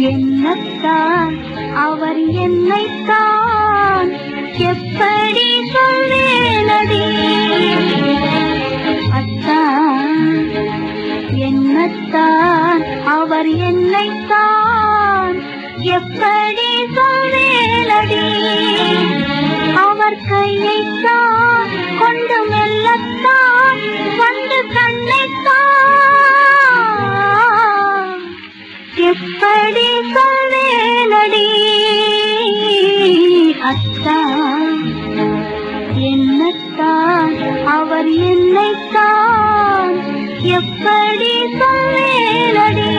என்னத்தான்? அவர் என்னைத்தான்? எப்படி சொல்வேனடி? அத்தான். என்னத்தான்? அவர் என்னைத்தான்? எப்படி சொல்வேனடி? அவர் கையைத்தான் கொண்டு மெல்லத்தான் எப்படி சொல்வேனடி அத்தான் என்னத்தான்? அவர் என்னைத்தான் எப்படி சொல்வேனடி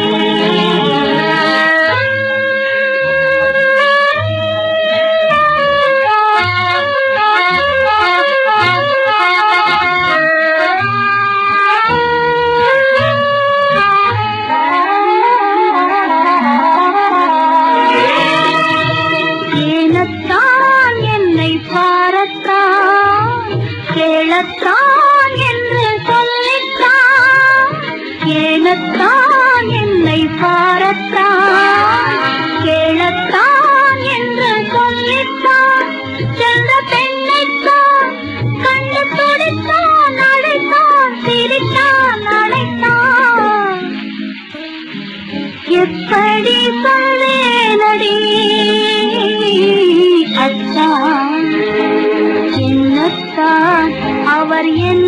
ஏனத்தான் என்னை பாரத்தான் கேளத்தான் என்று சொல்லித்தான். ஏனத்தான் என்னை பாரத்தான் கேளத்தான் என்று சொல்லித்தான். செல்ல பெண்ணைத்தான் கண்டு துடித்தான் அழைத்தான் சிரித்தான் அழைத்தான். எப்படி சொல்லேனடி அவர் என்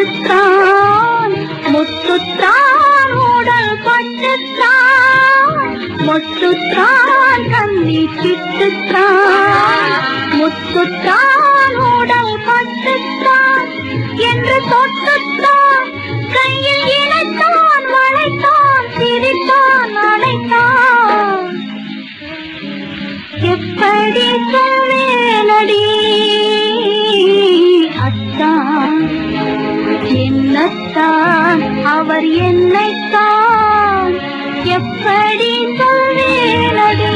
பட்டுத்தான் முத்துத்தான் உடல் பட்டுத்தான் முத்துத்தான் கண்ணி சித்துத்தான் முத்துத்தான் உடல் பட்டுத்தான் என்று தொட்டுத்தான் கையில் இணைத்தான் வளைத்தான் சிரித்தான் அழைத்தான் எப்படி சொல்வேனடி? பார்த்தான் அவர் என்னைத்தான் எப்படி சொல்வேனடி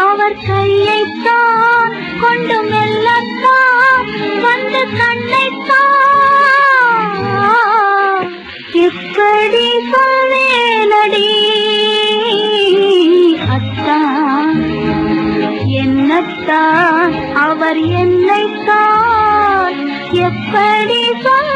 அவர் கையைத்தான் கொண்டு மெல்லத்தான் வந்து கண்ணைத்தான் எப்படி சொல்வேனடி அத்தான். என்னத்தான்? அவர் என்னைத்தான் எப்படி சொல்